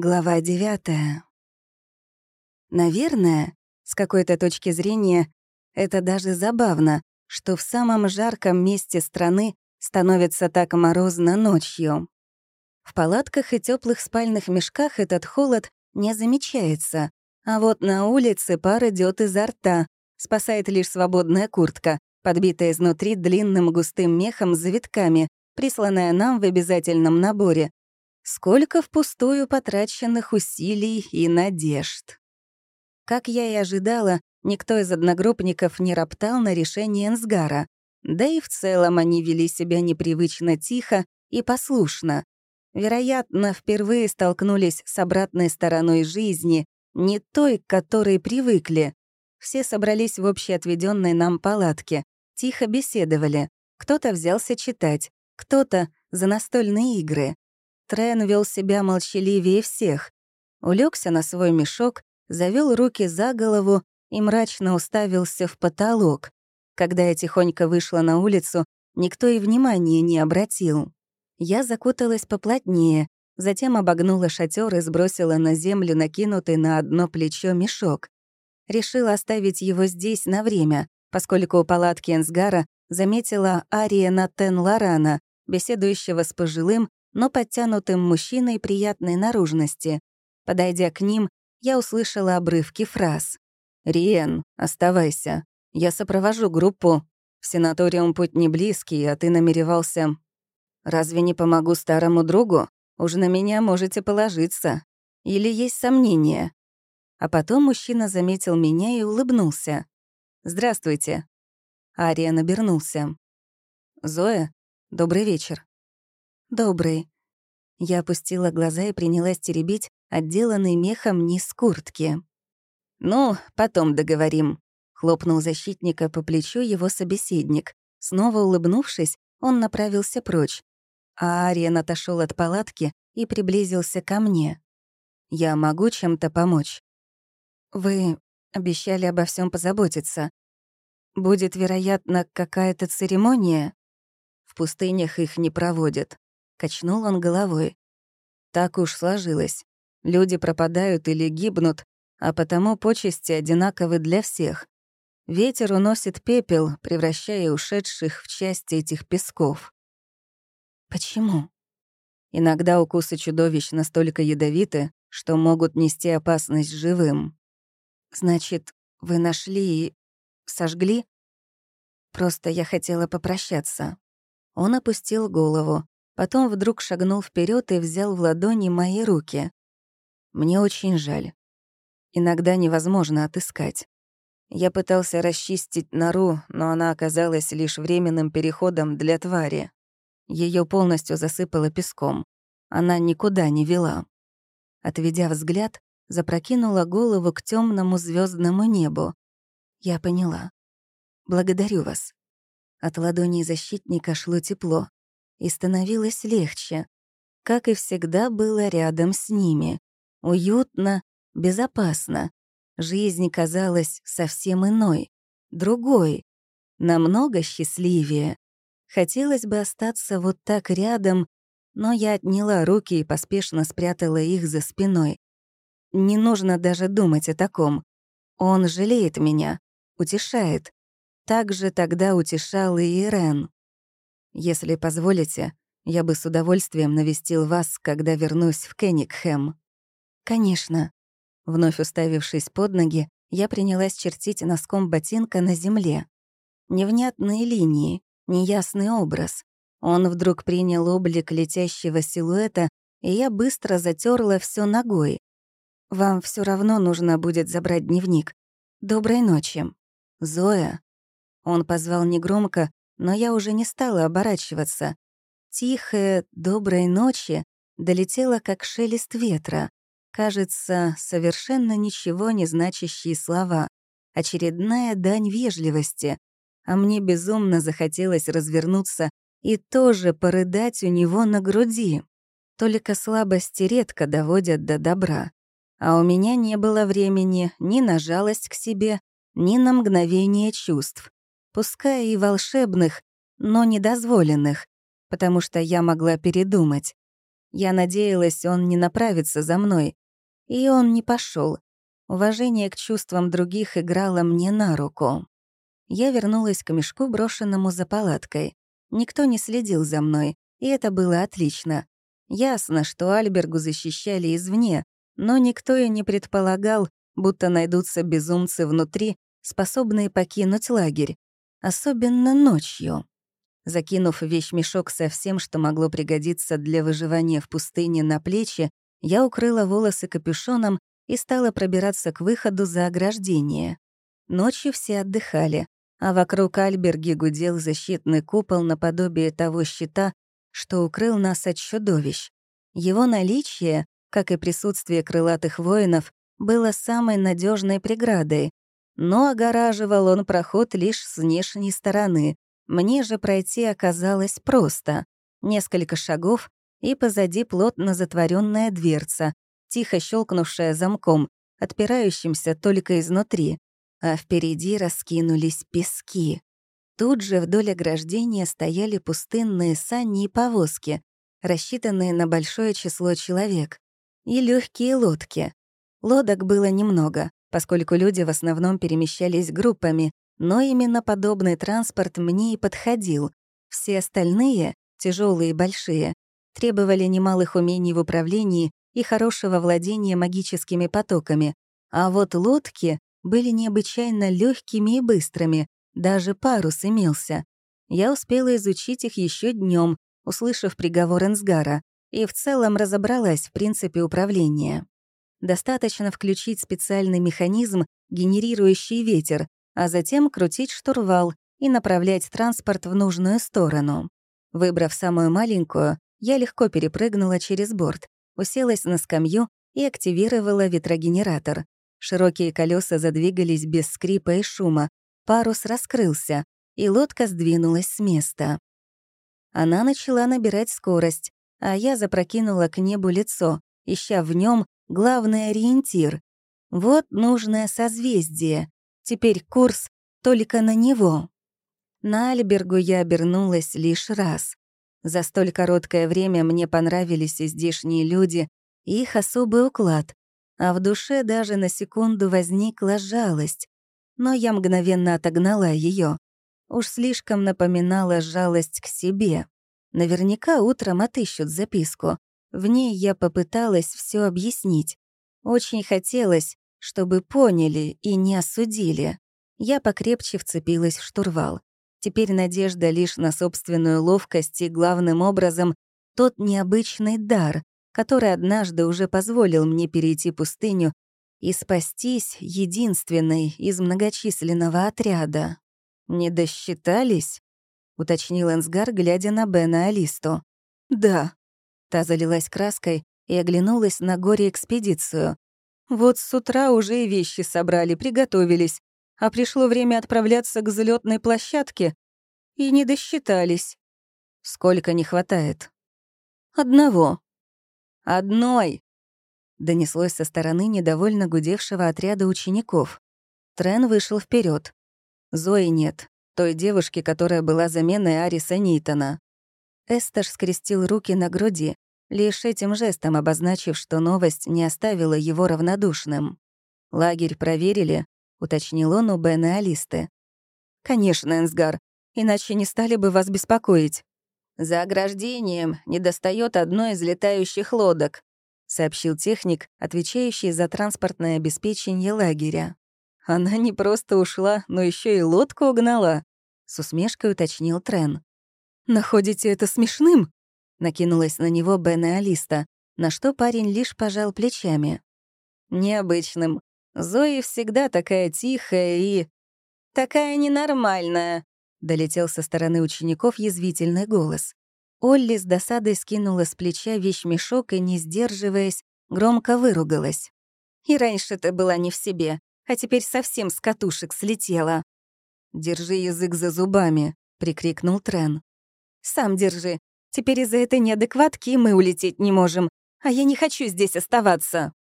Глава девятая. Наверное, с какой-то точки зрения, это даже забавно, что в самом жарком месте страны становится так морозно ночью. В палатках и теплых спальных мешках этот холод не замечается, а вот на улице пар идет изо рта, спасает лишь свободная куртка, подбитая изнутри длинным густым мехом с завитками, присланная нам в обязательном наборе. Сколько впустую потраченных усилий и надежд. Как я и ожидала, никто из одногруппников не роптал на решение Энсгара, да и в целом они вели себя непривычно тихо и послушно. Вероятно, впервые столкнулись с обратной стороной жизни, не той, к которой привыкли. Все собрались в общей отведенной нам палатке, тихо беседовали. Кто-то взялся читать, кто-то — за настольные игры. Трен вел себя молчаливее всех. Улегся на свой мешок, завел руки за голову и мрачно уставился в потолок. Когда я тихонько вышла на улицу, никто и внимания не обратил. Я закуталась поплотнее, затем обогнула шатер и сбросила на землю накинутый на одно плечо мешок. Решила оставить его здесь на время, поскольку у палатки Энсгара заметила Ария Натен Ларана, беседующего с пожилым, но подтянутым мужчиной приятной наружности. Подойдя к ним, я услышала обрывки фраз. «Риен, оставайся. Я сопровожу группу. В санаториум путь не близкий, а ты намеревался... Разве не помогу старому другу? Уж на меня можете положиться. Или есть сомнения?» А потом мужчина заметил меня и улыбнулся. «Здравствуйте». Ариан обернулся. «Зоя, добрый вечер». «Добрый». Я опустила глаза и принялась теребить отделанный мехом низ куртки. «Ну, потом договорим», — хлопнул защитника по плечу его собеседник. Снова улыбнувшись, он направился прочь. А Ариен отошел от палатки и приблизился ко мне. «Я могу чем-то помочь?» «Вы обещали обо всем позаботиться. Будет, вероятно, какая-то церемония?» «В пустынях их не проводят», — качнул он головой. «Так уж сложилось. Люди пропадают или гибнут, а потому почести одинаковы для всех. Ветер уносит пепел, превращая ушедших в части этих песков. Почему? Иногда укусы чудовищ настолько ядовиты, что могут нести опасность живым. Значит, вы нашли и сожгли? Просто я хотела попрощаться. Он опустил голову, потом вдруг шагнул вперед и взял в ладони мои руки. Мне очень жаль. Иногда невозможно отыскать. Я пытался расчистить нору, но она оказалась лишь временным переходом для твари. Ее полностью засыпало песком. Она никуда не вела. Отведя взгляд, запрокинула голову к темному звездному небу. Я поняла. Благодарю вас. От ладони защитника шло тепло. И становилось легче. Как и всегда было рядом с ними. Уютно, безопасно. Жизнь казалась совсем иной, другой, намного счастливее. Хотелось бы остаться вот так рядом, но я отняла руки и поспешно спрятала их за спиной. Не нужно даже думать о таком. Он жалеет меня, утешает. Так же тогда утешал и Ирен. Если позволите, я бы с удовольствием навестил вас, когда вернусь в Кенигхэм. «Конечно». Вновь уставившись под ноги, я принялась чертить носком ботинка на земле. Невнятные линии, неясный образ. Он вдруг принял облик летящего силуэта, и я быстро затерла все ногой. «Вам все равно нужно будет забрать дневник. Доброй ночи. Зоя». Он позвал негромко, но я уже не стала оборачиваться. Тихое «доброй ночи» долетело, как шелест ветра. Кажется, совершенно ничего не значащие слова. Очередная дань вежливости. А мне безумно захотелось развернуться и тоже порыдать у него на груди. Только слабости редко доводят до добра. А у меня не было времени ни на жалость к себе, ни на мгновение чувств. Пускай и волшебных, но недозволенных, потому что я могла передумать. Я надеялась, он не направится за мной. И он не пошел. Уважение к чувствам других играло мне на руку. Я вернулась к мешку, брошенному за палаткой. Никто не следил за мной, и это было отлично. Ясно, что Альбергу защищали извне, но никто и не предполагал, будто найдутся безумцы внутри, способные покинуть лагерь, особенно ночью. Закинув вещмешок со всем, что могло пригодиться для выживания в пустыне на плечи, я укрыла волосы капюшоном и стала пробираться к выходу за ограждение. Ночью все отдыхали, а вокруг Альберги гудел защитный купол наподобие того щита, что укрыл нас от чудовищ. Его наличие, как и присутствие крылатых воинов, было самой надежной преградой, но огораживал он проход лишь с внешней стороны. Мне же пройти оказалось просто. Несколько шагов, и позади плотно затворенная дверца, тихо щелкнувшая замком, отпирающимся только изнутри а впереди раскинулись пески. Тут же вдоль ограждения стояли пустынные сани и повозки, рассчитанные на большое число человек, и легкие лодки. Лодок было немного, поскольку люди в основном перемещались группами, но именно подобный транспорт мне и подходил. Все остальные, тяжелые и большие, требовали немалых умений в управлении и хорошего владения магическими потоками, а вот лодки были необычайно легкими и быстрыми, даже парус имелся. Я успела изучить их еще днем, услышав приговор Энсгара, и в целом разобралась в принципе управления. Достаточно включить специальный механизм, генерирующий ветер, а затем крутить штурвал и направлять транспорт в нужную сторону. Выбрав самую маленькую, я легко перепрыгнула через борт, уселась на скамью и активировала ветрогенератор. Широкие колеса задвигались без скрипа и шума, парус раскрылся, и лодка сдвинулась с места. Она начала набирать скорость, а я запрокинула к небу лицо, ища в нем главный ориентир. Вот нужное созвездие. Теперь курс только на него. На Альбергу я обернулась лишь раз. За столь короткое время мне понравились и здешние люди, и их особый уклад, а в душе даже на секунду возникла жалость, но я мгновенно отогнала ее. Уж слишком напоминала жалость к себе. Наверняка утром отыщут записку. В ней я попыталась все объяснить. Очень хотелось, чтобы поняли и не осудили. Я покрепче вцепилась в штурвал. Теперь надежда лишь на собственную ловкость и, главным образом, тот необычный дар, который однажды уже позволил мне перейти пустыню и спастись единственной из многочисленного отряда. «Не досчитались?» — уточнил Энсгар, глядя на Бена Алисту. «Да». Та залилась краской и оглянулась на горе-экспедицию. «Вот с утра уже и вещи собрали, приготовились, а пришло время отправляться к взлетной площадке, и не досчитались». «Сколько не хватает?» «Одного», «Одной!» — донеслось со стороны недовольно гудевшего отряда учеников. Трен вышел вперед. Зои нет, той девушки, которая была заменой Ариса Нейтона. Эсташ скрестил руки на груди, лишь этим жестом обозначив, что новость не оставила его равнодушным. «Лагерь проверили?» — уточнил он у Бена Алисты. «Конечно, Энсгар, иначе не стали бы вас беспокоить». «За ограждением недостает одной из летающих лодок», сообщил техник, отвечающий за транспортное обеспечение лагеря. «Она не просто ушла, но еще и лодку угнала», с усмешкой уточнил Трен. «Находите это смешным?» Накинулась на него Бена Алиста, на что парень лишь пожал плечами. «Необычным. Зои всегда такая тихая и... такая ненормальная», — долетел со стороны учеников язвительный голос. Олли с досадой скинула с плеча вещмешок и, не сдерживаясь, громко выругалась. «И раньше ты была не в себе, а теперь совсем с катушек слетела». «Держи язык за зубами», — прикрикнул Трен. «Сам держи. Теперь из-за этой неадекватки мы улететь не можем, а я не хочу здесь оставаться».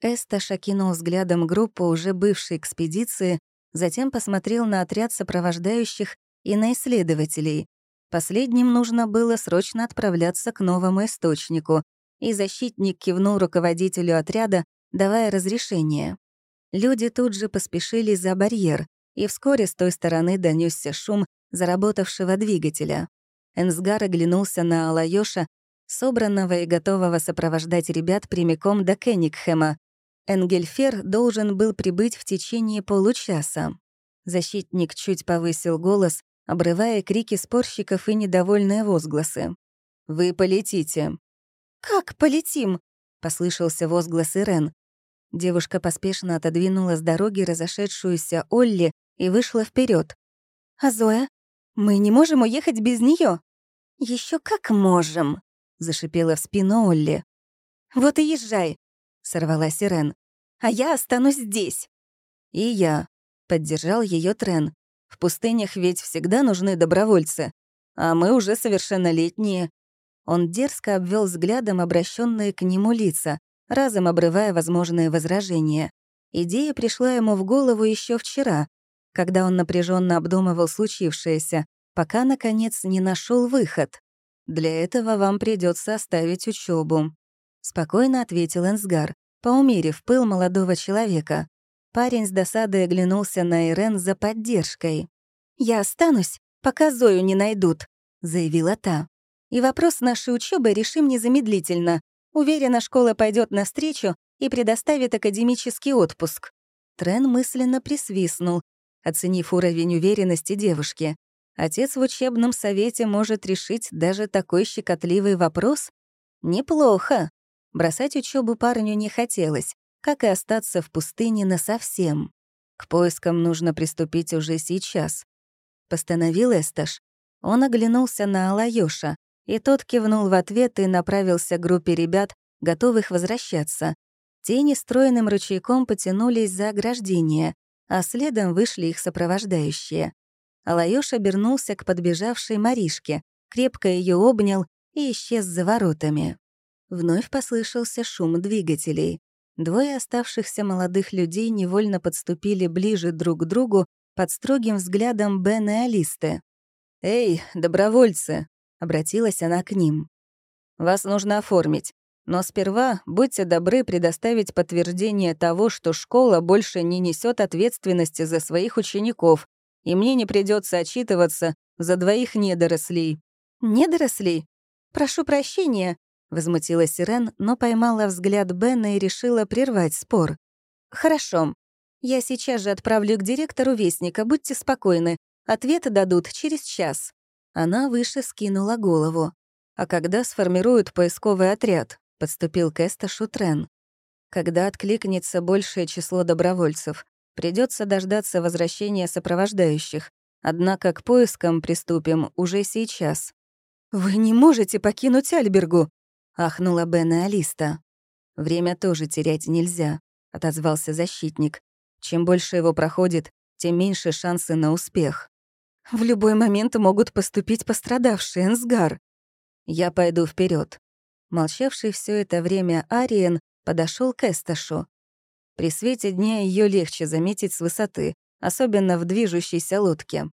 Эсташ окинул взглядом группу уже бывшей экспедиции, затем посмотрел на отряд сопровождающих и на исследователей. Последним нужно было срочно отправляться к новому источнику, и защитник кивнул руководителю отряда, давая разрешение. Люди тут же поспешили за барьер, и вскоре с той стороны донесся шум заработавшего двигателя. Энсгар оглянулся на Алайоша, собранного и готового сопровождать ребят прямиком до Кенигхэма. Энгельфер должен был прибыть в течение получаса. Защитник чуть повысил голос, обрывая крики спорщиков и недовольные возгласы. «Вы полетите». «Как полетим?» — послышался возглас Ирен. Девушка поспешно отодвинула с дороги разошедшуюся Олли и вышла вперед. «А Зоя? Мы не можем уехать без нее. Еще как можем!» — зашипела в спину Олли. «Вот и езжай!» — сорвалась Ирен. «А я останусь здесь!» «И я», — поддержал ее Трен. «В пустынях ведь всегда нужны добровольцы, а мы уже совершеннолетние». Он дерзко обвел взглядом обращенные к нему лица, разом обрывая возможные возражения. Идея пришла ему в голову еще вчера, когда он напряженно обдумывал случившееся, пока, наконец, не нашел выход. «Для этого вам придется оставить учебу, спокойно ответил Энсгар, поумерив пыл молодого человека. Парень с досадой оглянулся на Ирен за поддержкой. «Я останусь, пока Зою не найдут», — заявила та. «И вопрос нашей учебы решим незамедлительно. Уверена, школа пойдет навстречу и предоставит академический отпуск». Трен мысленно присвистнул, оценив уровень уверенности девушки. Отец в учебном совете может решить даже такой щекотливый вопрос? Неплохо. Бросать учебу парню не хотелось, как и остаться в пустыне насовсем. К поискам нужно приступить уже сейчас. Постановил Эсташ. Он оглянулся на Алайоша, и тот кивнул в ответ и направился к группе ребят, готовых возвращаться. Те нестроенным ручейком потянулись за ограждение, а следом вышли их сопровождающие. Алаёш обернулся к подбежавшей Маришке, крепко ее обнял и исчез за воротами. Вновь послышался шум двигателей. Двое оставшихся молодых людей невольно подступили ближе друг к другу под строгим взглядом Бен и Алисты. «Эй, добровольцы!» — обратилась она к ним. «Вас нужно оформить. Но сперва будьте добры предоставить подтверждение того, что школа больше не несет ответственности за своих учеников, и мне не придется отчитываться за двоих недорослей». «Недорослей? Прошу прощения», — возмутилась Ирен, но поймала взгляд Бена и решила прервать спор. «Хорошо. Я сейчас же отправлю к директору Вестника, будьте спокойны. Ответы дадут через час». Она выше скинула голову. «А когда сформируют поисковый отряд?» — подступил к Эсташу Трен. «Когда откликнется большее число добровольцев. Придется дождаться возвращения сопровождающих. Однако к поискам приступим уже сейчас. «Вы не можете покинуть Альбергу!» — ахнула Бен и Алиста. «Время тоже терять нельзя», — отозвался защитник. «Чем больше его проходит, тем меньше шансы на успех». «В любой момент могут поступить пострадавшие, Энсгар». «Я пойду вперед. Молчавший все это время Ариен подошел к Эсташу. При свете дня ее легче заметить с высоты, особенно в движущейся лодке.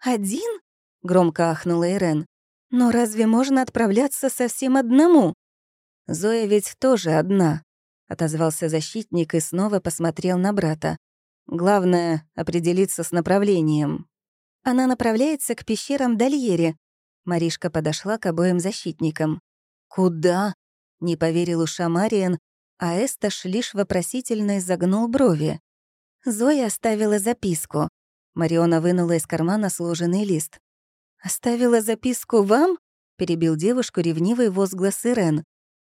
«Один?» — громко ахнула Ирен. «Но разве можно отправляться совсем одному?» «Зоя ведь тоже одна», — отозвался защитник и снова посмотрел на брата. «Главное — определиться с направлением». «Она направляется к пещерам Дальере». Маришка подошла к обоим защитникам. «Куда?» — не поверил ушам Ариен, а Эсташ лишь вопросительно изогнул брови. Зоя оставила записку. Мариона вынула из кармана сложенный лист. «Оставила записку вам?» — перебил девушку ревнивый возглас Ирен.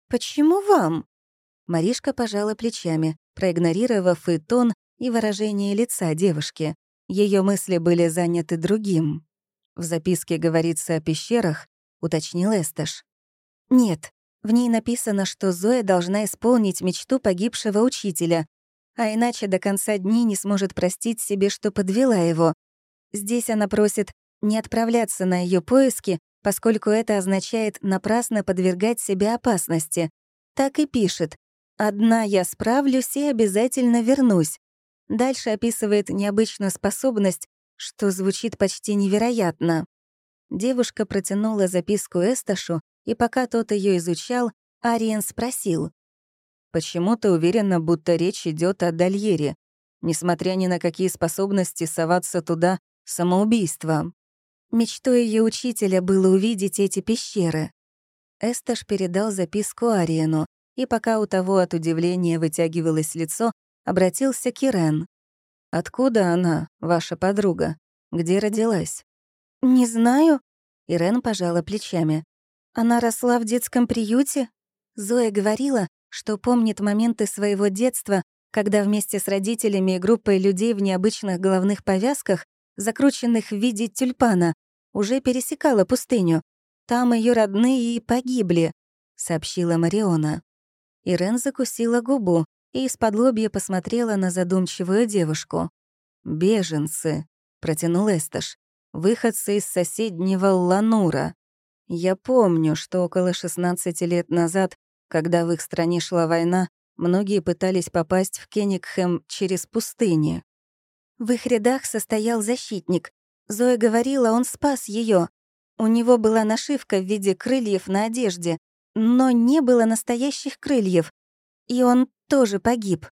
«Почему вам?» Маришка пожала плечами, проигнорировав и тон, и выражение лица девушки. Ее мысли были заняты другим. «В записке говорится о пещерах», — уточнил Эсташ. «Нет, в ней написано, что Зоя должна исполнить мечту погибшего учителя, а иначе до конца дней не сможет простить себе, что подвела его. Здесь она просит не отправляться на ее поиски, поскольку это означает напрасно подвергать себя опасности. Так и пишет. «Одна я справлюсь и обязательно вернусь». Дальше описывает необычную способность, что звучит почти невероятно. Девушка протянула записку Эсташу, и пока тот ее изучал, Ариен спросил. «Почему ты уверена, будто речь идет о Дальере, несмотря ни на какие способности соваться туда самоубийством?» Мечтой ее учителя было увидеть эти пещеры. Эсташ передал записку Ариену, и пока у того от удивления вытягивалось лицо, обратился к Ирен. «Откуда она, ваша подруга? Где родилась?» «Не знаю», — Ирен пожала плечами. «Она росла в детском приюте?» Зоя говорила, что помнит моменты своего детства, когда вместе с родителями и группой людей в необычных головных повязках закрученных в виде тюльпана, уже пересекала пустыню. Там ее родные и погибли», — сообщила Мариона. Ирен закусила губу и из-под лобья посмотрела на задумчивую девушку. «Беженцы», — протянул Эсташ, — «выходцы из соседнего Ланура. Я помню, что около 16 лет назад, когда в их стране шла война, многие пытались попасть в Кенигхэм через пустыни. В их рядах состоял защитник. Зоя говорила, он спас ее. У него была нашивка в виде крыльев на одежде, но не было настоящих крыльев. И он тоже погиб.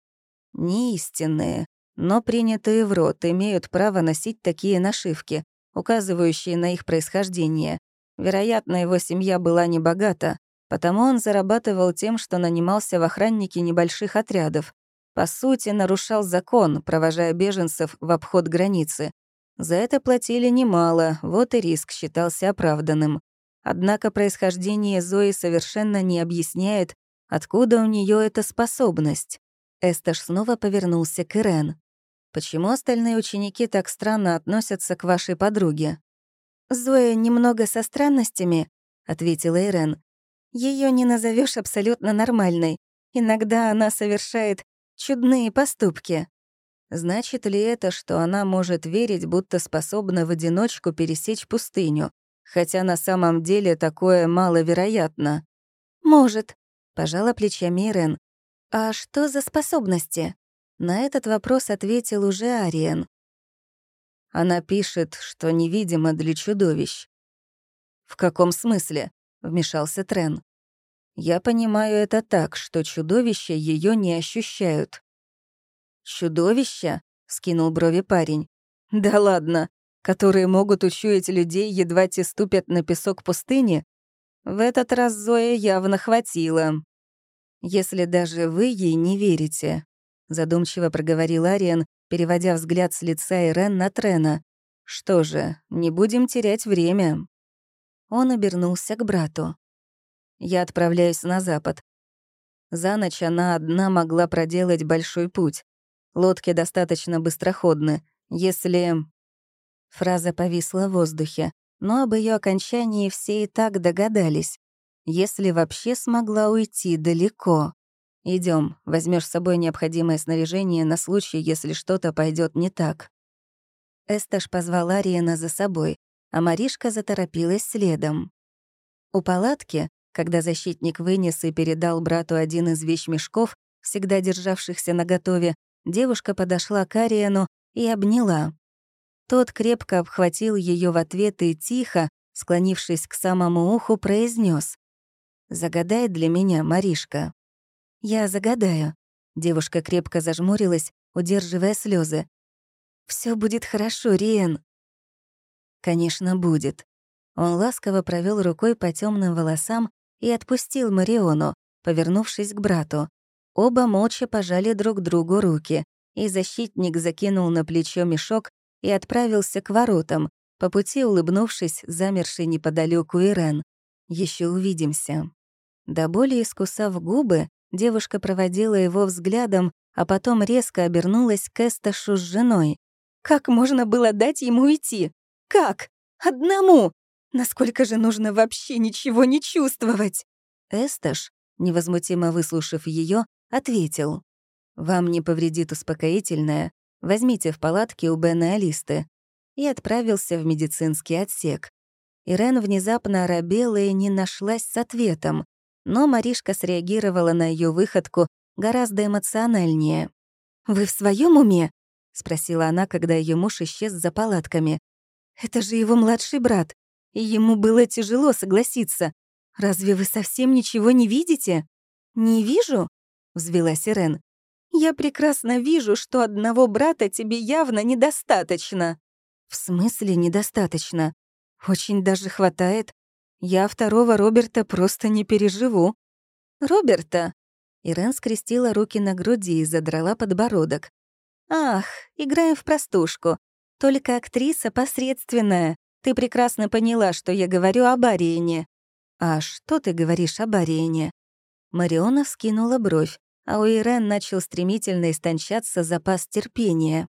Неистинные, но принятые в рот имеют право носить такие нашивки, указывающие на их происхождение. Вероятно, его семья была небогата, потому он зарабатывал тем, что нанимался в охранники небольших отрядов, по сути, нарушал закон, провожая беженцев в обход границы. За это платили немало, вот и риск считался оправданным. Однако происхождение Зои совершенно не объясняет, откуда у нее эта способность. Эсташ снова повернулся к Ирен. «Почему остальные ученики так странно относятся к вашей подруге?» «Зоя немного со странностями», — ответила Ирен. Ее не назовешь абсолютно нормальной. Иногда она совершает чудные поступки. Значит ли это, что она может верить, будто способна в одиночку пересечь пустыню, хотя на самом деле такое маловероятно? Может, пожала плечами Ирен. А что за способности? На этот вопрос ответил уже Ариен. Она пишет, что невидима для чудовищ. «В каком смысле?» — вмешался Трен. Я понимаю это так, что чудовища ее не ощущают. «Чудовища?» — скинул брови парень. «Да ладно, которые могут учуять людей, едва те ступят на песок пустыни? В этот раз Зоя явно хватило. Если даже вы ей не верите», — задумчиво проговорил Ариен, переводя взгляд с лица Ирен на Трена. «Что же, не будем терять время». Он обернулся к брату. Я отправляюсь на запад. За ночь она одна могла проделать большой путь. Лодки достаточно быстроходны. Если... Фраза повисла в воздухе, но об ее окончании все и так догадались. Если вообще смогла уйти далеко. Идем, возьмешь с собой необходимое снаряжение на случай, если что-то пойдет не так. Эсташ позвал Ариена за собой, а Маришка заторопилась следом. У палатки когда защитник вынес и передал брату один из вещмешков, всегда державшихся наготове, девушка подошла к Ариену и обняла. Тот крепко обхватил ее в ответ и тихо, склонившись к самому уху, произнес: «Загадай для меня, Маришка». «Я загадаю». Девушка крепко зажмурилась, удерживая слезы. Все будет хорошо, Риен». «Конечно, будет». Он ласково провел рукой по темным волосам, и отпустил Мариону, повернувшись к брату. Оба молча пожали друг другу руки, и защитник закинул на плечо мешок и отправился к воротам, по пути улыбнувшись замершей неподалеку Ирен. Еще увидимся». До боли искусав губы, девушка проводила его взглядом, а потом резко обернулась к Эсташу с женой. «Как можно было дать ему уйти? Как? Одному? Насколько же нужно вообще ничего не чувствовать? Эсташ, невозмутимо выслушав ее, ответил. «Вам не повредит успокоительное. Возьмите в палатке у Бена Алисты». И отправился в медицинский отсек. Ирен внезапно оробела и не нашлась с ответом, но Маришка среагировала на ее выходку гораздо эмоциональнее. «Вы в своем уме?» — спросила она, когда ее муж исчез за палатками. «Это же его младший брат и ему было тяжело согласиться. Разве вы совсем ничего не видите?» «Не вижу?» — взвелась Ирен. «Я прекрасно вижу, что одного брата тебе явно недостаточно». «В смысле недостаточно? Очень даже хватает. Я второго Роберта просто не переживу». «Роберта?» Ирен скрестила руки на груди и задрала подбородок. «Ах, играем в простушку. Только актриса посредственная. Ты прекрасно поняла, что я говорю об Ариене». «А что ты говоришь об Ариене?» Мариона вскинула бровь, а у Ирен начал стремительно истончаться запас терпения.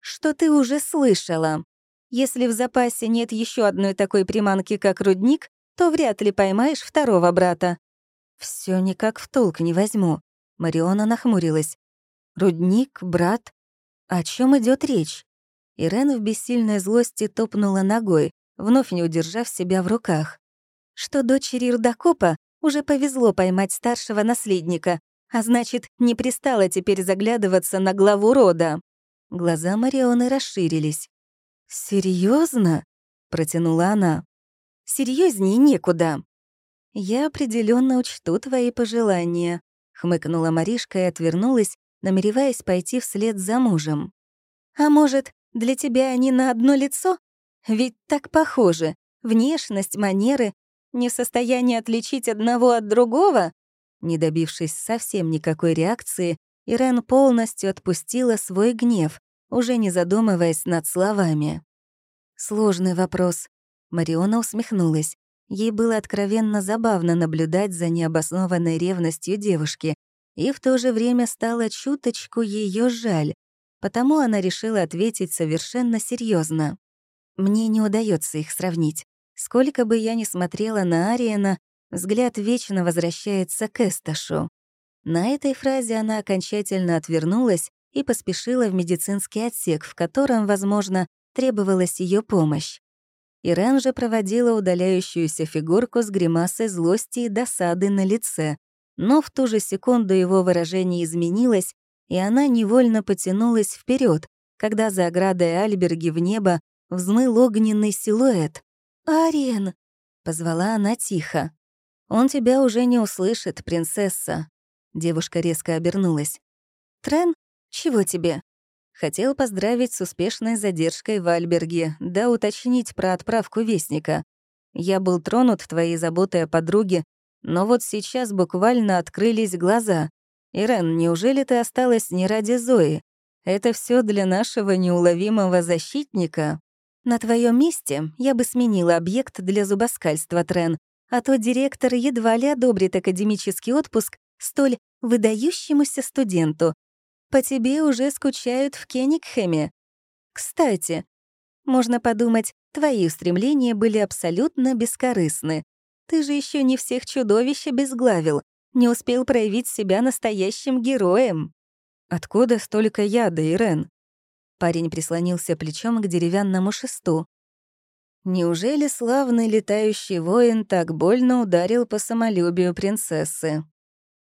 «Что ты уже слышала? Если в запасе нет еще одной такой приманки, как рудник, то вряд ли поймаешь второго брата». Все никак в толк не возьму. Мариона нахмурилась. «Рудник, брат? О чем идет речь?» Ирен в бессильной злости топнула ногой, вновь не удержав себя в руках что дочери Рудокопа уже повезло поймать старшего наследника, а значит, не пристало теперь заглядываться на главу рода. Глаза Марионы расширились. Серьезно? протянула она. Серьезнее некуда. Я определенно учту твои пожелания, хмыкнула Маришка и отвернулась, намереваясь пойти вслед за мужем. А может, для тебя они на одно лицо? Ведь так похожи. Внешность, манеры, не в состоянии отличить одного от другого?» Не добившись совсем никакой реакции, Ирен полностью отпустила свой гнев, уже не задумываясь над словами. «Сложный вопрос». Мариона усмехнулась. Ей было откровенно забавно наблюдать за необоснованной ревностью девушки, и в то же время стало чуточку ее жаль, потому она решила ответить совершенно серьезно. Мне не удается их сравнить. Сколько бы я ни смотрела на Ариена, взгляд вечно возвращается к Эсташу. На этой фразе она окончательно отвернулась и поспешила в медицинский отсек, в котором, возможно, требовалась ее помощь. Ирен же проводила удаляющуюся фигурку с гримасой злости и досады на лице, но в ту же секунду его выражение изменилось, и она невольно потянулась вперед, когда за оградой Альберги в небо взмыл огненный силуэт. «Ариен!» — позвала она тихо. «Он тебя уже не услышит, принцесса». Девушка резко обернулась. «Трен, чего тебе?» Хотел поздравить с успешной задержкой в Альберге, да уточнить про отправку Вестника. Я был тронут твоей заботой о подруге, но вот сейчас буквально открылись глаза. Ирен, неужели ты осталась не ради Зои? Это все для нашего неуловимого защитника?» На твоем месте я бы сменила объект для зубоскальства, Трен, а то директор едва ли одобрит академический отпуск столь выдающемуся студенту. По тебе уже скучают в Кенигхэме. Кстати, можно подумать, твои устремления были абсолютно бескорыстны. Ты же еще не всех чудовищ обезглавил, не успел проявить себя настоящим героем. Откуда столько яда, Ирен? Парень прислонился плечом к деревянному шесту. Неужели славный летающий воин так больно ударил по самолюбию принцессы?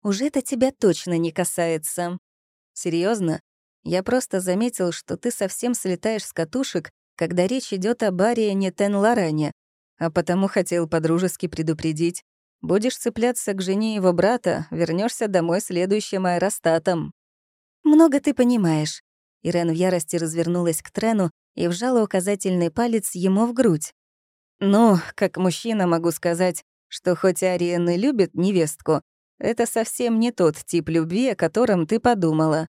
Уже это тебя точно не касается. Серьезно? Я просто заметил, что ты совсем слетаешь с катушек, когда речь идет о Бариене Тен-Лоране, а потому хотел подружески предупредить. Будешь цепляться к жене его брата, вернешься домой следующим аэростатом. Много ты понимаешь. Ирен в ярости развернулась к Трену и вжала указательный палец ему в грудь. «Ну, как мужчина могу сказать, что хоть Ариен и любит невестку, это совсем не тот тип любви, о котором ты подумала».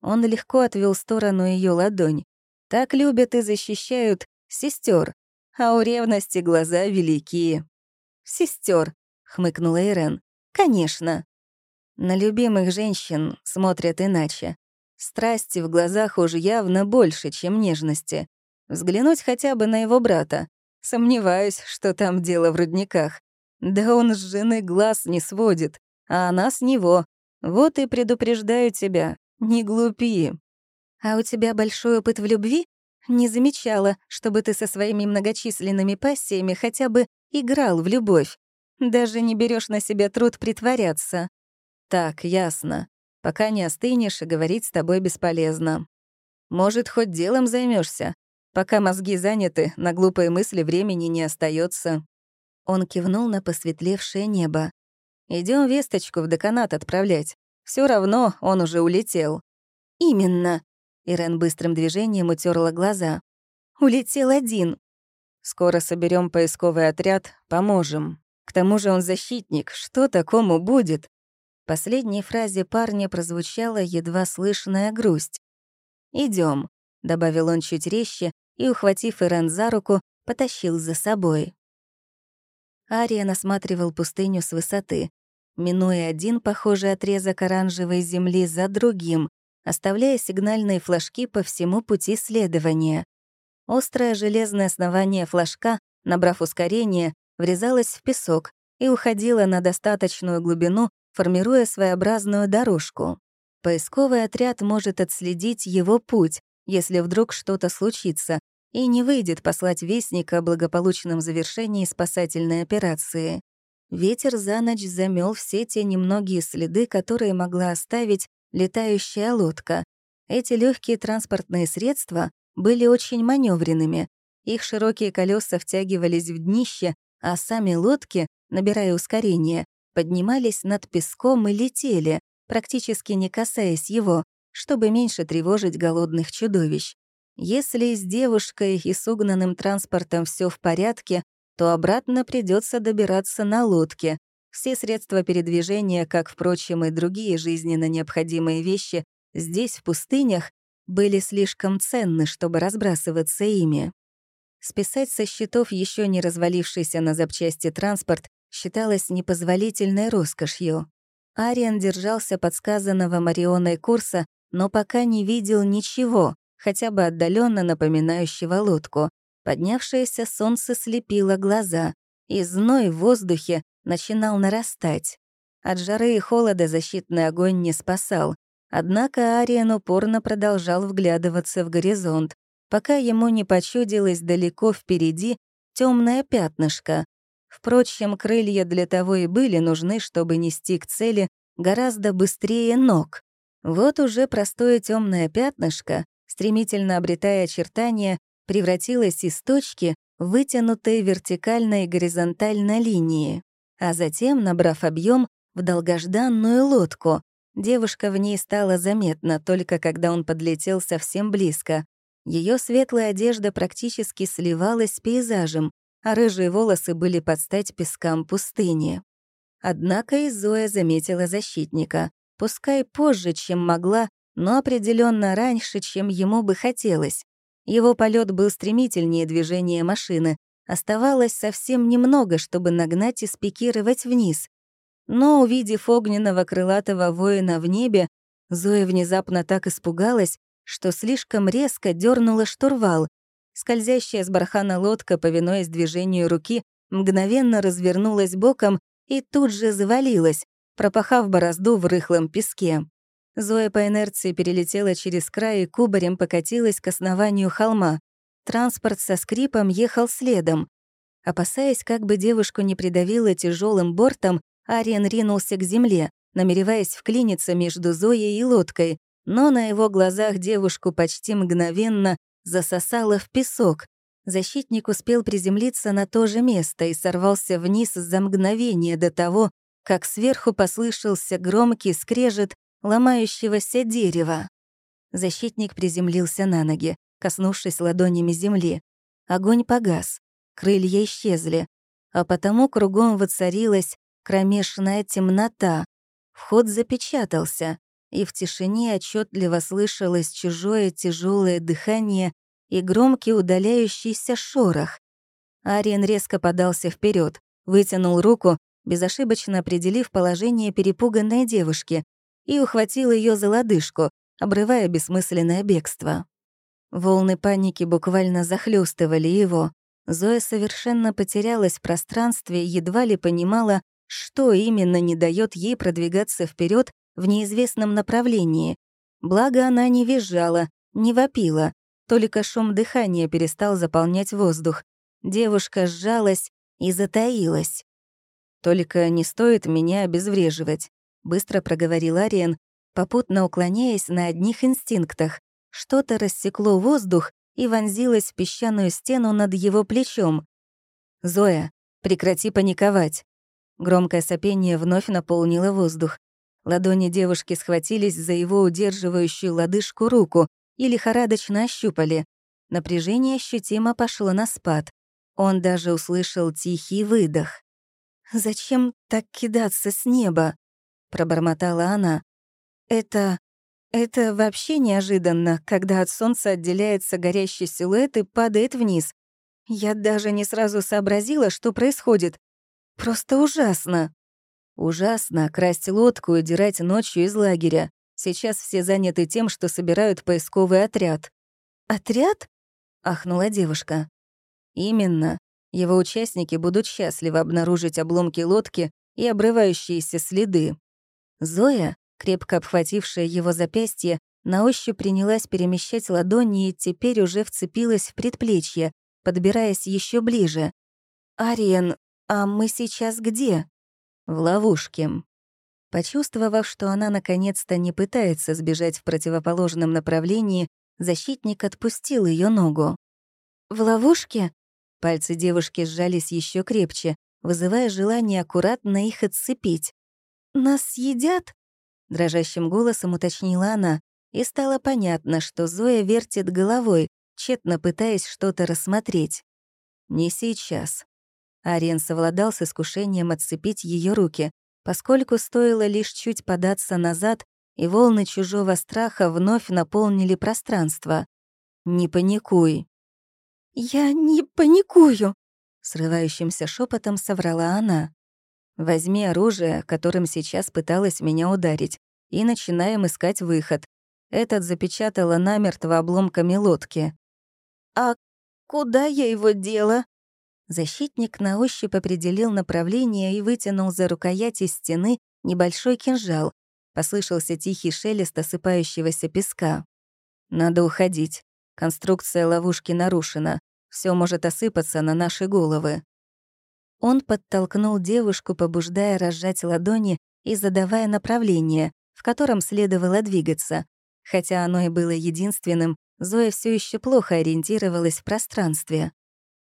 Он легко отвел сторону ее ладонь. «Так любят и защищают сестер, а у ревности глаза великие». Сестер, хмыкнула Ирен. «Конечно». На любимых женщин смотрят иначе. Страсти в глазах уж явно больше, чем нежности. Взглянуть хотя бы на его брата. Сомневаюсь, что там дело в рудниках. Да он с жены глаз не сводит, а она с него. Вот и предупреждаю тебя, не глупи. А у тебя большой опыт в любви? Не замечала, чтобы ты со своими многочисленными пассиями хотя бы играл в любовь. Даже не берешь на себя труд притворяться. Так, ясно. Пока не остынешь, и говорить с тобой бесполезно. Может, хоть делом займешься. Пока мозги заняты, на глупые мысли времени не остается. Он кивнул на посветлевшее небо. Идем весточку в деканат отправлять. Все равно он уже улетел». «Именно». Ирен быстрым движением утерла глаза. «Улетел один». «Скоро соберем поисковый отряд, поможем. К тому же он защитник, что такому будет?» В последней фразе парня прозвучала едва слышная грусть. Идем, добавил он чуть резче и, ухватив Ирен за руку, потащил за собой. Ариен осматривал пустыню с высоты, минуя один похожий отрезок оранжевой земли за другим, оставляя сигнальные флажки по всему пути следования. Острое железное основание флажка, набрав ускорение, врезалось в песок и уходило на достаточную глубину, формируя своеобразную дорожку. Поисковый отряд может отследить его путь, если вдруг что-то случится, и не выйдет послать вестника о благополучном завершении спасательной операции. Ветер за ночь замел все те немногие следы, которые могла оставить летающая лодка. Эти легкие транспортные средства были очень маневренными. Их широкие колеса втягивались в днище, а сами лодки, набирая ускорение, поднимались над песком и летели, практически не касаясь его, чтобы меньше тревожить голодных чудовищ. Если с девушкой и с угнанным транспортом все в порядке, то обратно придется добираться на лодке. Все средства передвижения, как, впрочем, и другие жизненно необходимые вещи, здесь, в пустынях, были слишком ценны, чтобы разбрасываться ими. Списать со счетов еще не развалившийся на запчасти транспорт считалось непозволительной роскошью. Ариан держался подсказанного Марионой курса, но пока не видел ничего, хотя бы отдаленно напоминающего лодку. Поднявшееся солнце слепило глаза, и зной в воздухе начинал нарастать. От жары и холода защитный огонь не спасал, однако Ариан упорно продолжал вглядываться в горизонт, пока ему не почудилось далеко впереди темное пятнышко. Впрочем, крылья для того и были нужны, чтобы нести к цели гораздо быстрее ног. Вот уже простое темное пятнышко, стремительно обретая очертания, превратилась из точки в вытянутые вертикально и горизонтально линии, а затем, набрав объем, в долгожданную лодку. Девушка в ней стала заметна только когда он подлетел совсем близко. Ее светлая одежда практически сливалась с пейзажем, а рыжие волосы были под стать пескам пустыни. Однако и Зоя заметила защитника, пускай позже, чем могла, но определенно раньше, чем ему бы хотелось. Его полет был стремительнее движения машины. Оставалось совсем немного, чтобы нагнать и спикировать вниз. Но, увидев огненного крылатого воина в небе, Зоя внезапно так испугалась, что слишком резко дернула штурвал. Скользящая с бархана лодка, повинуясь движению руки, мгновенно развернулась боком и тут же завалилась, пропахав борозду в рыхлом песке. Зоя по инерции перелетела через край и кубарем покатилась к основанию холма. Транспорт со скрипом ехал следом. Опасаясь, как бы девушку не придавило тяжелым бортом, Ариен ринулся к земле, намереваясь вклиниться между Зоей и лодкой, но на его глазах девушку почти мгновенно засосало в песок. Защитник успел приземлиться на то же место и сорвался вниз за мгновение до того, как сверху послышался громкий скрежет ломающегося дерева. Защитник приземлился на ноги, коснувшись ладонями земли. Огонь погас, крылья исчезли, а потому кругом воцарилась кромешная темнота. Вход запечатался, и в тишине отчетливо слышалось чужое тяжелое дыхание и громкий удаляющийся шорох. Ариен резко подался вперед, вытянул руку, безошибочно определив положение перепуганной девушки, и ухватил ее за лодыжку, обрывая бессмысленное бегство. Волны паники буквально захлестывали его. Зоя совершенно потерялась в пространстве, едва ли понимала, что именно не дает ей продвигаться вперед в неизвестном направлении. Благо она не визжала, не вопила, только шум дыхания перестал заполнять воздух. Девушка сжалась и затаилась. «Только не стоит меня обезвреживать. — быстро проговорил Ариен, попутно уклоняясь на одних инстинктах. Что-то рассекло воздух и вонзилось в песчаную стену над его плечом. «Зоя, Прекрати паниковать. Громкое сопение вновь наполнило воздух. Ладони девушки схватились за его удерживающую лодыжку руку и лихорадочно ощупали. Напряжение ощутимо пошло на спад. Он даже услышал тихий выдох. «Зачем так кидаться с неба?» — пробормотала она. «Это... это вообще неожиданно, когда от солнца отделяется горящий силуэт и падает вниз. Я даже не сразу сообразила, что происходит. Просто ужасно». «Ужасно красть лодку и дирать ночью из лагеря. Сейчас все заняты тем, что собирают поисковый отряд». «Отряд?» — ахнула девушка. Именно. Его участники будут счастливы обнаружить обломки лодки и обрывающиеся следы. Зоя, крепко обхватившая его запястье, на ощупь принялась перемещать ладони и теперь уже вцепилась в предплечье, подбираясь еще ближе. «Ариен, а мы сейчас где?» «В ловушке». Почувствовав, что она наконец-то не пытается сбежать в противоположном направлении, защитник отпустил ее ногу. «В ловушке?» Пальцы девушки сжались еще крепче, вызывая желание аккуратно их отцепить. «Нас съедят?» Дрожащим голосом уточнила она, и стало понятно, что Зоя вертит головой, тщетно пытаясь что-то рассмотреть. «Не сейчас». Ариен совладал с искушением отцепить ее руки, поскольку стоило лишь чуть податься назад, и волны чужого страха вновь наполнили пространство. «Не паникуй», «Я не паникую», — срывающимся шепотом соврала она. «Возьми оружие, которым сейчас пыталась меня ударить, и начинаем искать выход. Этот запечатала намертво обломками лодки». «А куда я его дела?» Защитник на ощупь определил направление и вытянул за рукоять из стены небольшой кинжал. Послышался тихий шелест осыпающегося песка. «Надо уходить. Конструкция ловушки нарушена. Все может осыпаться на наши головы. Он подтолкнул девушку, побуждая разжать ладони и задавая направление, в котором следовало двигаться. Хотя оно и было единственным, Зоя все еще плохо ориентировалась в пространстве.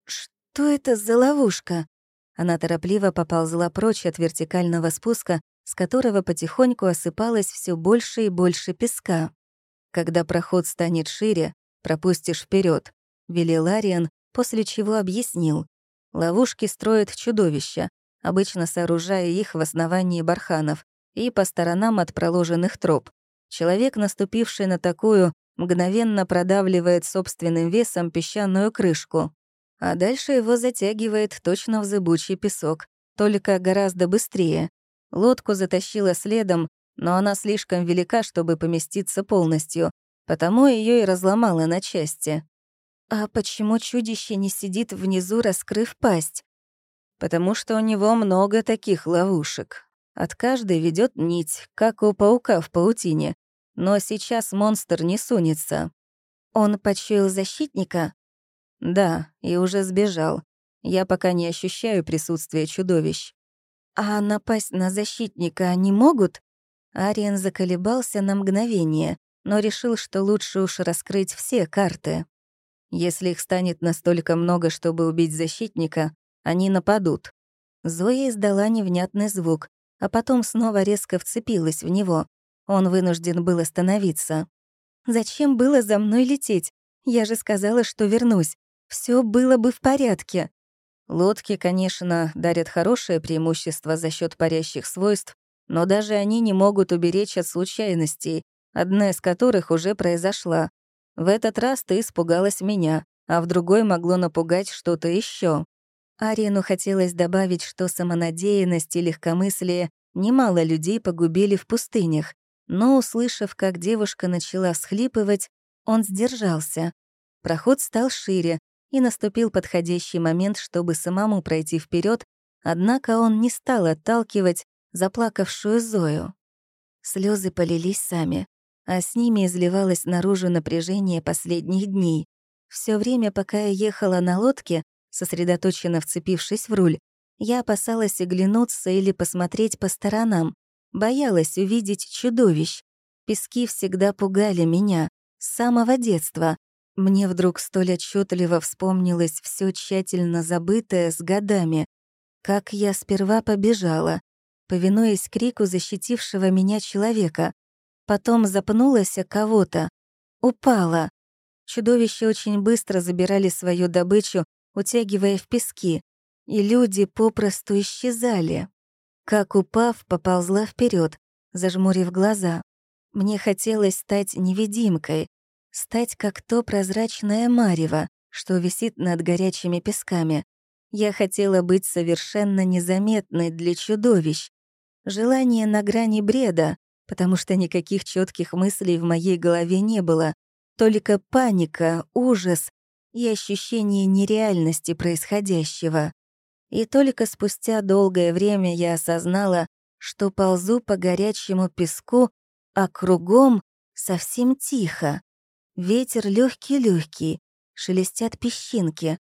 «Что это за ловушка?» Она торопливо поползла прочь от вертикального спуска, с которого потихоньку осыпалось все больше и больше песка. Когда проход станет шире, пропустишь вперед, велел Ариан, после чего объяснил. Ловушки строят чудовища, обычно сооружая их в основании барханов и по сторонам от проложенных троп. Человек, наступивший на такую, мгновенно продавливает собственным весом песчаную крышку, а дальше его затягивает точно в зыбучий песок, только гораздо быстрее. Лодку затащила следом, но она слишком велика, чтобы поместиться полностью, потому ее и разломало на части. А почему чудище не сидит внизу, раскрыв пасть? Потому что у него много таких ловушек. От каждой ведет нить, как у паука в паутине. Но сейчас монстр не сунется. Он почуял защитника? Да, и уже сбежал. Я пока не ощущаю присутствия чудовищ. А напасть на защитника они могут? Ариен заколебался на мгновение, но решил, что лучше уж раскрыть все карты. Если их станет настолько много, чтобы убить защитника, они нападут. Зоя издала невнятный звук, а потом снова резко вцепилась в него. Он вынужден был остановиться. «Зачем было за мной лететь? Я же сказала, что вернусь. Все было бы в порядке». Лодки, конечно, дарят хорошее преимущество за счет парящих свойств, но даже они не могут уберечь от случайностей, одна из которых уже произошла. В этот раз ты испугалась меня, а в другой могло напугать что-то еще. Арину хотелось добавить, что самонадеянность и легкомыслие немало людей погубили в пустынях, но, услышав, как девушка начала всхлипывать, он сдержался. Проход стал шире, и наступил подходящий момент, чтобы самому пройти вперед, однако он не стал отталкивать заплакавшую Зою. Слезы полились сами а с ними изливалось наружу напряжение последних дней. Все время, пока я ехала на лодке, сосредоточенно вцепившись в руль, я опасалась оглянуться или посмотреть по сторонам, боялась увидеть чудовищ. Пески всегда пугали меня, с самого детства. Мне вдруг столь отчетливо вспомнилось все тщательно забытое с годами. как я сперва побежала, повинуясь крику защитившего меня человека, потом запнулась о кого-то, упала. Чудовища очень быстро забирали свою добычу, утягивая в пески, и люди попросту исчезали. Как упав, поползла вперед, зажмурив глаза. Мне хотелось стать невидимкой, стать как то прозрачное марево, что висит над горячими песками. Я хотела быть совершенно незаметной для чудовищ. Желание на грани бреда, потому что никаких четких мыслей в моей голове не было, только паника, ужас и ощущение нереальности происходящего. И только спустя долгое время я осознала, что ползу по горячему песку, а кругом совсем тихо. Ветер легкий-легкий, шелестят песчинки.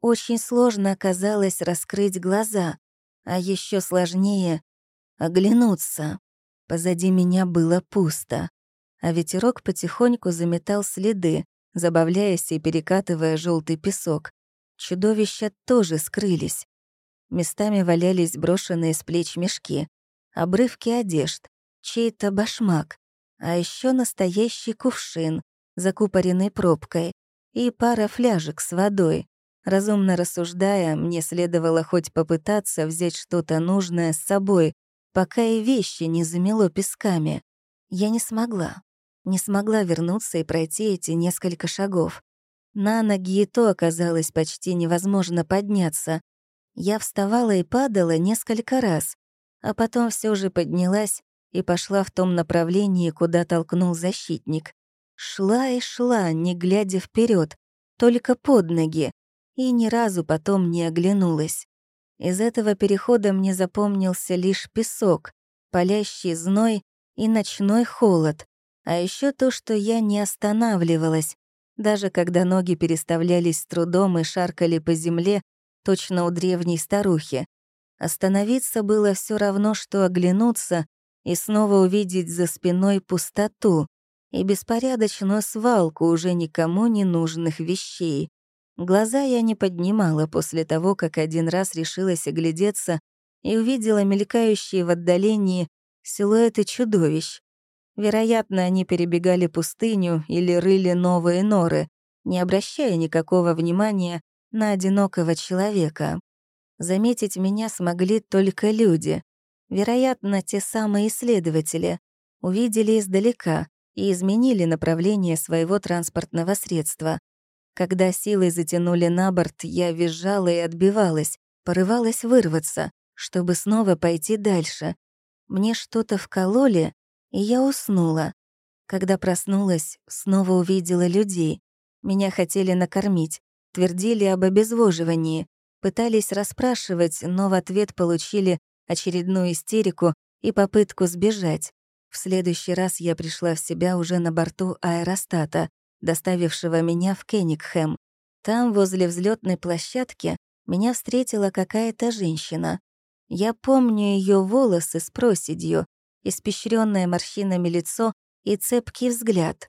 Очень сложно оказалось раскрыть глаза, а еще сложнее — оглянуться. Позади меня было пусто, а ветерок потихоньку заметал следы, забавляясь и перекатывая желтый песок. Чудовища тоже скрылись. Местами валялись брошенные с плеч мешки, обрывки одежд, чей-то башмак, а еще настоящий кувшин, закупоренный пробкой, и пара фляжек с водой. Разумно рассуждая, мне следовало хоть попытаться взять что-то нужное с собой, пока и вещи не замело песками. Я не смогла. Не смогла вернуться и пройти эти несколько шагов. На ноги и то оказалось почти невозможно подняться, я вставала и падала несколько раз, а потом все же поднялась и пошла в том направлении, куда толкнул защитник. Шла и шла, не глядя вперед, только под ноги, и ни разу потом не оглянулась. Из этого перехода мне запомнился лишь песок, палящий зной и ночной холод, а еще то, что я не останавливалась, даже когда ноги переставлялись с трудом и шаркали по земле, точно у древней старухи. Остановиться было все равно, что оглянуться и снова увидеть за спиной пустоту и беспорядочную свалку уже никому не нужных вещей. Глаза я не поднимала после того, как один раз решилась оглядеться и увидела мелькающие в отдалении силуэты чудовищ. Вероятно, они перебегали пустыню или рыли новые норы, не обращая никакого внимания на одинокого человека. Заметить меня смогли только люди. Вероятно, те самые исследователи. Увидели издалека и изменили направление своего транспортного средства. Когда силой затянули на борт, я визжала и отбивалась, порывалась вырваться, чтобы снова пойти дальше. Мне что-то вкололи, и я уснула. Когда проснулась, снова увидела людей. Меня хотели накормить, твердили об обезвоживании, пытались расспрашивать, но в ответ получили очередную истерику и попытку сбежать. В следующий раз я пришла в себя уже на борту аэростата, доставившего меня в Кенигхэм. Там, возле взлетной площадки, меня встретила какая-то женщина. Я помню ее волосы с проседью, испещренное морщинами лицо и цепкий взгляд.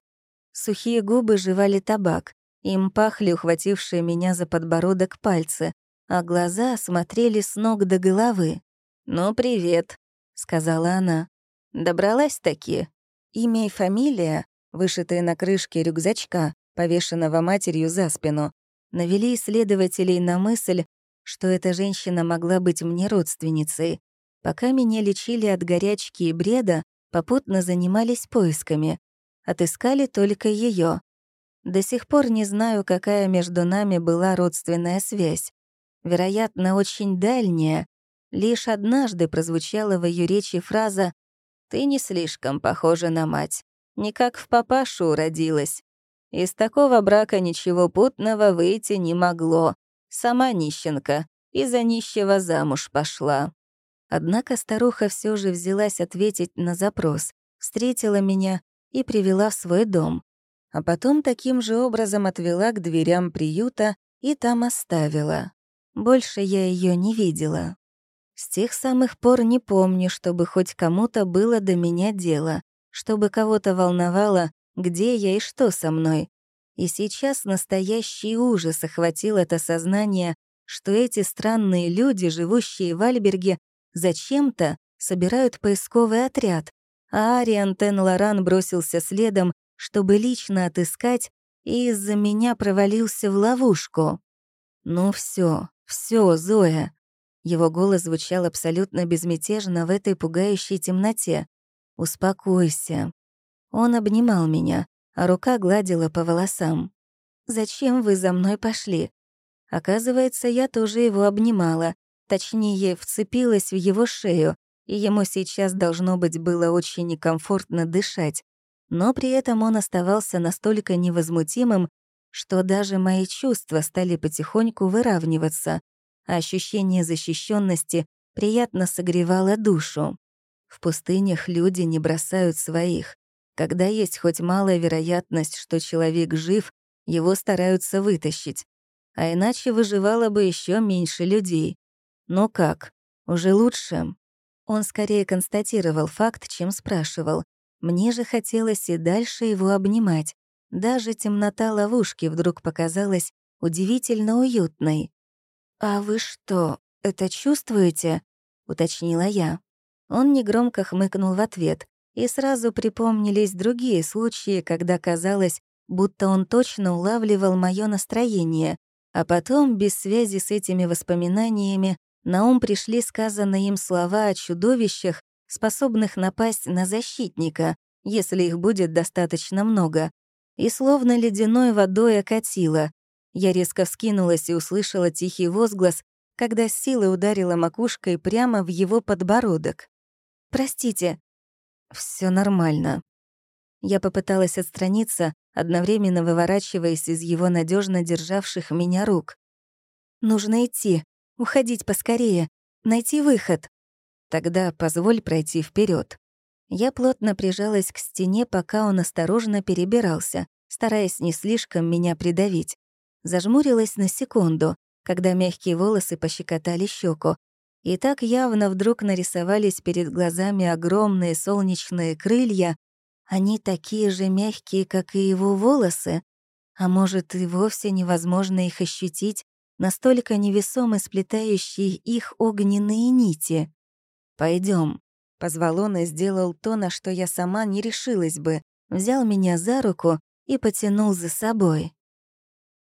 Сухие губы жевали табак, им пахли ухватившие меня за подбородок пальцы, а глаза смотрели с ног до головы. «Ну, привет», — сказала она. «Добралась-таки?» Имя и фамилия, вышитые на крышке рюкзачка, повешенного матерью за спину, навели исследователей на мысль, что эта женщина могла быть мне родственницей. Пока меня лечили от горячки и бреда, попутно занимались поисками. Отыскали только ее. До сих пор не знаю, какая между нами была родственная связь. Вероятно, очень дальняя. Лишь однажды прозвучала в ее речи фраза «Ты не слишком похожа на мать. Не как в папашу родилась. Из такого брака ничего путного выйти не могло. Сама нищенка, и за нищего замуж пошла». Однако старуха все же взялась ответить на запрос, встретила меня и привела в свой дом а потом таким же образом отвела к дверям приюта и там оставила. Больше я ее не видела. С тех самых пор не помню, чтобы хоть кому-то было до меня дело, чтобы кого-то волновало, где я и что со мной. И сейчас настоящий ужас охватил это сознание что эти странные люди, живущие в Альберге, зачем-то собирают поисковый отряд, а Ариан Тен-Лоран бросился следом, чтобы лично отыскать, и из-за меня провалился в ловушку. «Ну все, все, Зоя!» Его голос звучал абсолютно безмятежно в этой пугающей темноте. «Успокойся». Он обнимал меня, а рука гладила по волосам. «Зачем вы за мной пошли?» Оказывается, я тоже его обнимала, точнее, вцепилась в его шею, и ему сейчас должно быть было очень некомфортно дышать. Но при этом он оставался настолько невозмутимым, что даже мои чувства стали потихоньку выравниваться, а ощущение защищенности приятно согревало душу. В пустынях люди не бросают своих. Когда есть хоть малая вероятность, что человек жив, его стараются вытащить. А иначе выживало бы еще меньше людей. Но как? Уже лучше? Он скорее констатировал факт, чем спрашивал. Мне же хотелось и дальше его обнимать. Даже темнота ловушки вдруг показалась удивительно уютной. «А вы что, это чувствуете?» — уточнила я. Он негромко хмыкнул в ответ, и сразу припомнились другие случаи, когда казалось, будто он точно улавливал мое настроение, а потом, без связи с этими воспоминаниями, на ум пришли сказанные им слова о чудовищах, способных напасть на защитника, если их будет достаточно много, и словно ледяной водой окатило. Я резко вскинулась и услышала тихий возглас, когда сила ударила макушкой прямо в его подбородок. «Простите, все нормально». Я попыталась отстраниться, одновременно выворачиваясь из его надежно державших меня рук. «Нужно идти, уходить поскорее, найти выход». «Тогда позволь пройти вперед. Я плотно прижалась к стене, пока он осторожно перебирался, стараясь не слишком меня придавить. Зажмурилась на секунду, когда мягкие волосы пощекотали щеку, и так явно вдруг нарисовались перед глазами огромные солнечные крылья. Они такие же мягкие, как и его волосы. А может, и вовсе невозможно их ощутить, настолько невесомы сплетающие их огненные нити. Пойдем, позвал он и сделал то, на что я сама не решилась бы, взял меня за руку и потянул за собой.